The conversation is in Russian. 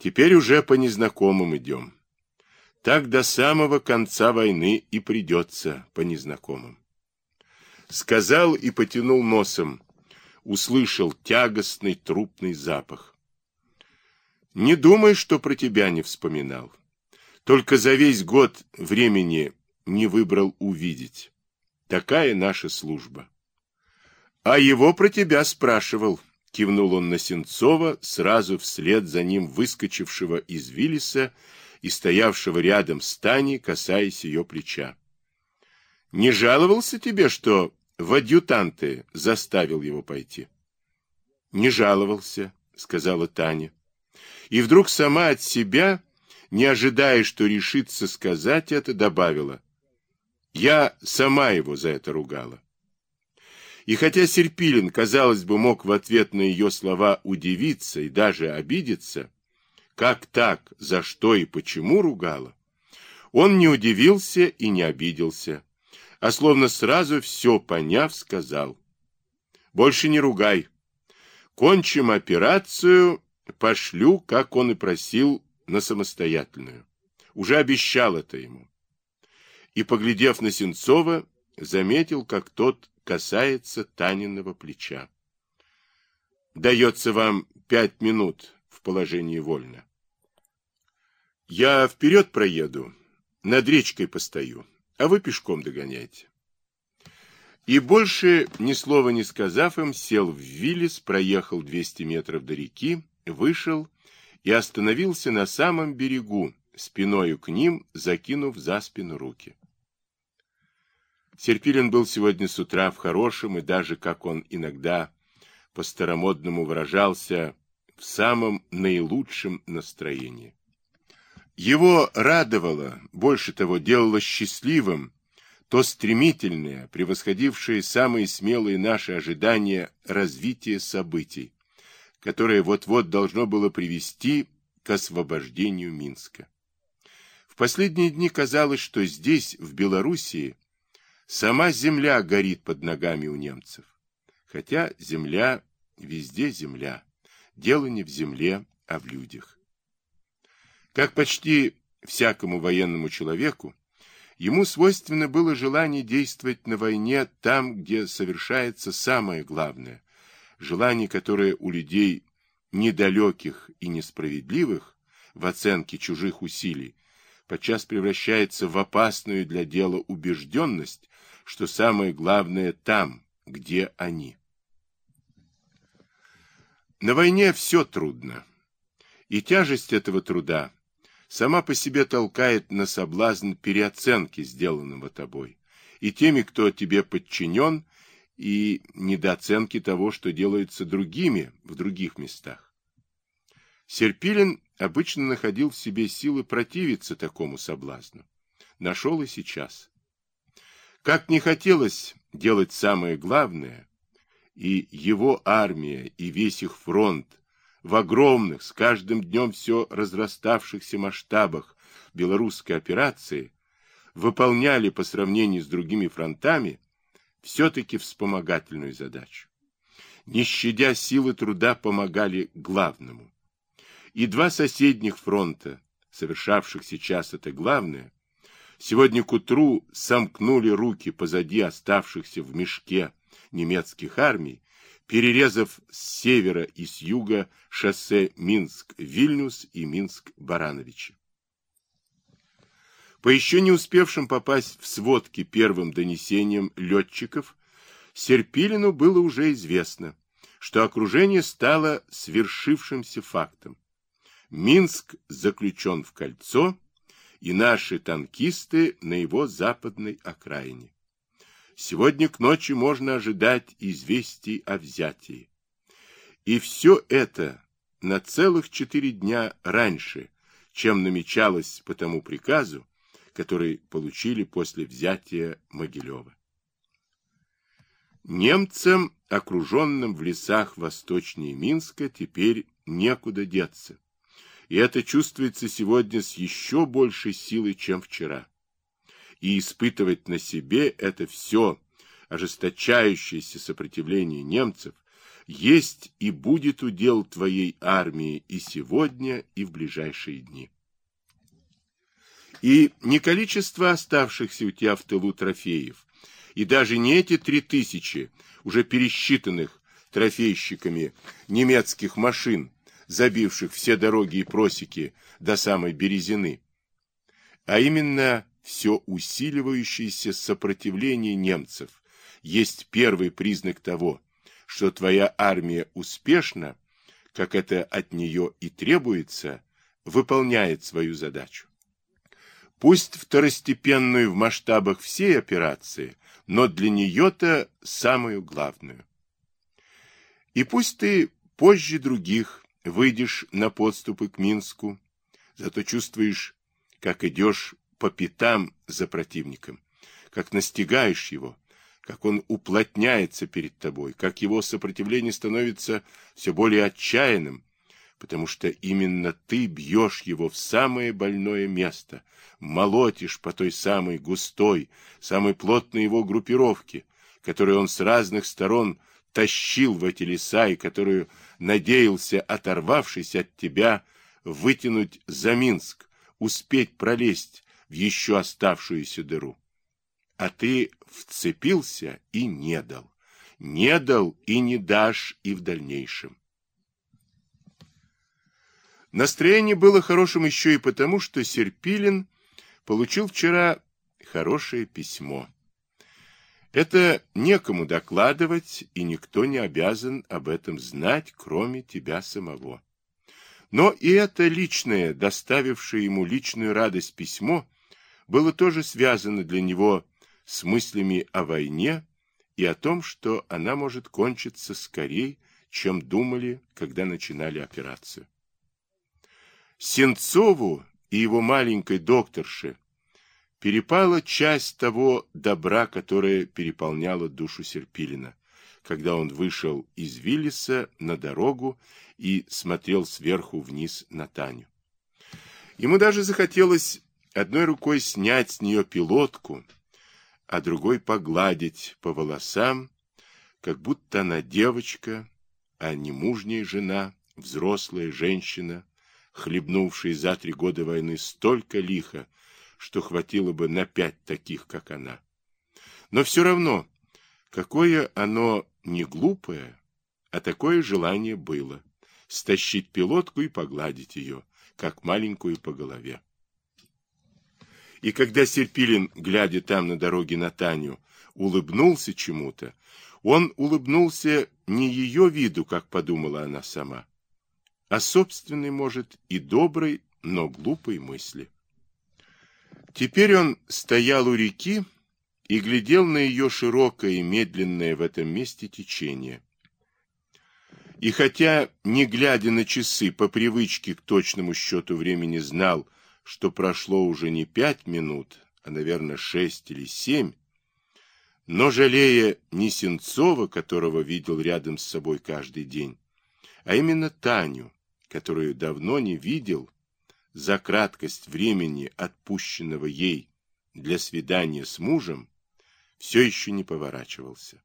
Теперь уже по незнакомым идем. Так до самого конца войны и придется по незнакомым. Сказал и потянул носом, услышал тягостный трупный запах. Не думай, что про тебя не вспоминал. Только за весь год времени не выбрал увидеть. Такая наша служба. А его про тебя спрашивал. Кивнул он на Сенцова, сразу вслед за ним выскочившего из Виллиса и стоявшего рядом с Таней, касаясь ее плеча. Не жаловался тебе, что в адъютанты заставил его пойти? Не жаловался, сказала Таня. И вдруг сама от себя, не ожидая, что решится сказать это, добавила. Я сама его за это ругала. И хотя Серпилин, казалось бы, мог в ответ на ее слова удивиться и даже обидеться, как так, за что и почему ругала, он не удивился и не обиделся, а словно сразу все поняв, сказал. «Больше не ругай. Кончим операцию, пошлю, как он и просил, на самостоятельную. Уже обещал это ему и, поглядев на Сенцова, заметил, как тот касается Таниного плеча. «Дается вам пять минут в положении вольно. Я вперед проеду, над речкой постою, а вы пешком догоняйте». И больше, ни слова не сказав им, сел в Виллис, проехал 200 метров до реки, вышел и остановился на самом берегу, спиною к ним, закинув за спину руки. Серпилин был сегодня с утра в хорошем и даже, как он иногда по-старомодному выражался, в самом наилучшем настроении. Его радовало, больше того, делало счастливым, то стремительное, превосходившее самые смелые наши ожидания развитие событий, которое вот-вот должно было привести к освобождению Минска. В последние дни казалось, что здесь, в Белоруссии, Сама земля горит под ногами у немцев. Хотя земля, везде земля. Дело не в земле, а в людях. Как почти всякому военному человеку, ему свойственно было желание действовать на войне там, где совершается самое главное, желание, которое у людей недалеких и несправедливых в оценке чужих усилий подчас превращается в опасную для дела убежденность, что самое главное там, где они. На войне все трудно, и тяжесть этого труда сама по себе толкает на соблазн переоценки сделанного тобой, и теми, кто тебе подчинен, и недооценки того, что делается другими в других местах. Серпилин обычно находил в себе силы противиться такому соблазну. Нашел и сейчас. Как не хотелось делать самое главное, и его армия, и весь их фронт в огромных, с каждым днем все разраставшихся масштабах белорусской операции выполняли по сравнению с другими фронтами все-таки вспомогательную задачу. Не щадя силы труда, помогали главному. И два соседних фронта, совершавших сейчас это главное, Сегодня к утру сомкнули руки позади оставшихся в мешке немецких армий, перерезав с севера и с юга шоссе Минск-Вильнюс и Минск-Барановичи. По еще не успевшим попасть в сводки первым донесениям летчиков, Серпилину было уже известно, что окружение стало свершившимся фактом. Минск заключен в кольцо, и наши танкисты на его западной окраине. Сегодня к ночи можно ожидать известий о взятии. И все это на целых четыре дня раньше, чем намечалось по тому приказу, который получили после взятия Могилева. Немцам, окруженным в лесах восточнее Минска, теперь некуда деться и это чувствуется сегодня с еще большей силой, чем вчера. И испытывать на себе это все ожесточающееся сопротивление немцев, есть и будет удел твоей армии и сегодня, и в ближайшие дни. И не количество оставшихся у тебя в тылу трофеев, и даже не эти три тысячи, уже пересчитанных трофейщиками немецких машин, забивших все дороги и просеки до самой Березины, а именно все усиливающееся сопротивление немцев есть первый признак того, что твоя армия успешно, как это от нее и требуется, выполняет свою задачу. Пусть второстепенную в масштабах всей операции, но для нее-то самую главную. И пусть ты позже других выйдешь на подступы к Минску, зато чувствуешь, как идешь по пятам за противником, как настигаешь его, как он уплотняется перед тобой, как его сопротивление становится все более отчаянным, потому что именно ты бьешь его в самое больное место, молотишь по той самой густой, самой плотной его группировке, которую он с разных сторон тащил в эти леса и которую надеялся, оторвавшись от тебя, вытянуть за Минск, успеть пролезть в еще оставшуюся дыру. А ты вцепился и не дал. Не дал и не дашь и в дальнейшем. Настроение было хорошим еще и потому, что Серпилин получил вчера хорошее письмо. Это некому докладывать, и никто не обязан об этом знать, кроме тебя самого. Но и это личное, доставившее ему личную радость письмо, было тоже связано для него с мыслями о войне и о том, что она может кончиться скорее, чем думали, когда начинали операцию. Сенцову и его маленькой докторше перепала часть того добра, которое переполняло душу Серпилина, когда он вышел из Виллиса на дорогу и смотрел сверху вниз на Таню. Ему даже захотелось одной рукой снять с нее пилотку, а другой погладить по волосам, как будто она девочка, а не мужняя жена, взрослая женщина, хлебнувший за три года войны столько лиха, что хватило бы на пять таких, как она. Но все равно, какое оно не глупое, а такое желание было — стащить пилотку и погладить ее, как маленькую по голове. И когда Серпилин, глядя там на дороге на Таню, улыбнулся чему-то, он улыбнулся не ее виду, как подумала она сама, а собственной, может, и доброй, но глупой мысли. Теперь он стоял у реки и глядел на ее широкое и медленное в этом месте течение. И хотя, не глядя на часы, по привычке к точному счету времени знал, что прошло уже не пять минут, а, наверное, шесть или семь, но, жалея не Сенцова, которого видел рядом с собой каждый день, а именно Таню, которую давно не видел, за краткость времени, отпущенного ей для свидания с мужем, все еще не поворачивался.